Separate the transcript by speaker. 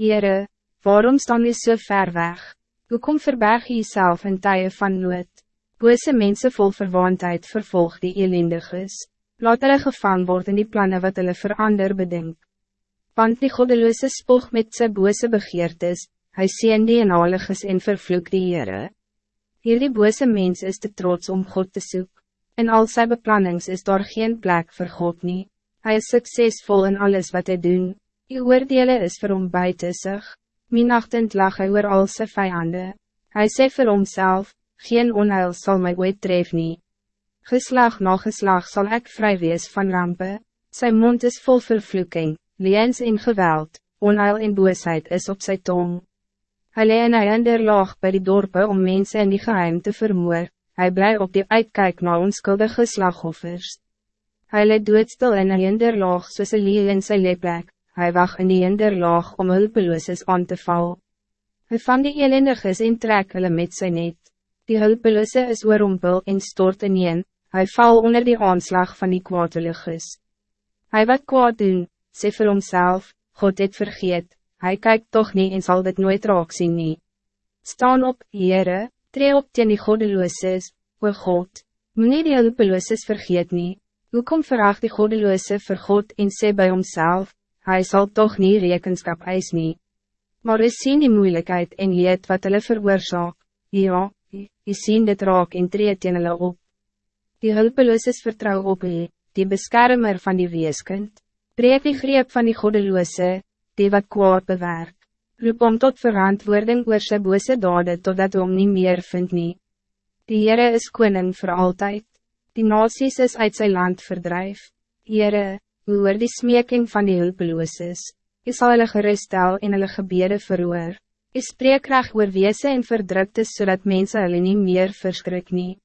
Speaker 1: Heere, waarom staan u so ver weg? Hoe kom verberg jy jezelf in tye van nood? Bose mensen vol verwaandheid vervolg die elendig is. Laat hulle gevang word in die plannen wat hulle verander bedenk. Want die goddeloze spog met sy bose begeertes, hy sien die enaliges en vervloek die Heere. Hierdie bose mens is te trots om God te zoeken. In al sy beplannings is daar geen plek voor God nie. Hij is succesvol in alles wat hij doet. Die oordele is vir hom buiten sig. Minachtend lag hy oor al sy vijande. Hy sê vir homself, geen onheil zal my ooit tref nie. Geslag na geslag sal ek vry wees van rampe. Sy mond is vol vervloeking, leens en geweld, onheil en boosheid is op sy tong. Hy lee in hy laag by die dorpe om mensen in die geheim te vermoor, hy bly op die uitkijk na onskuldige slagoffers. Hy leed doodstil in hy laag soos een leeuw in sy leeplek, hij wacht in die hinderlaag om hulpelooses aan te val. Hij van die elendiges en trek hulle met sy net. Die hulpeloose is oorumpel en stort in een, hy val onder die aanslag van die kwaadeliges. Hij wat kwaad doen, sê vir homself, God het vergeet, hij kijkt toch niet en zal dit nooit raak zien nie. Staan op, Heere, tree op teen die godelooses, o God, moet die hulpelooses vergeet nie. Hoekom veracht die godeloose vir God en sê by homself, hij zal toch niet rekenschap eis nie. Maar is sien die moeilijkheid en leed wat hulle veroorzaak, ja, je sien dit raak en treed teen hulle op. Die hulpeloos vertrouw op hy, die beschermer van die weeskind, breek die greep van die goddeloose, die wat kwaad bewerk, roep om tot verantwoording oor sy bose dade totdat hom nie meer vind nie. Die Heere is koning voor altijd, die nasies is uit zijn land verdrijf, Heere, oor die smeking van die hulpelooses. Je zal hulle geruststel en hulle gebede verhoor. Je spreek recht oor weese en verdrukte zodat mensen hulle niet meer verskrik nie.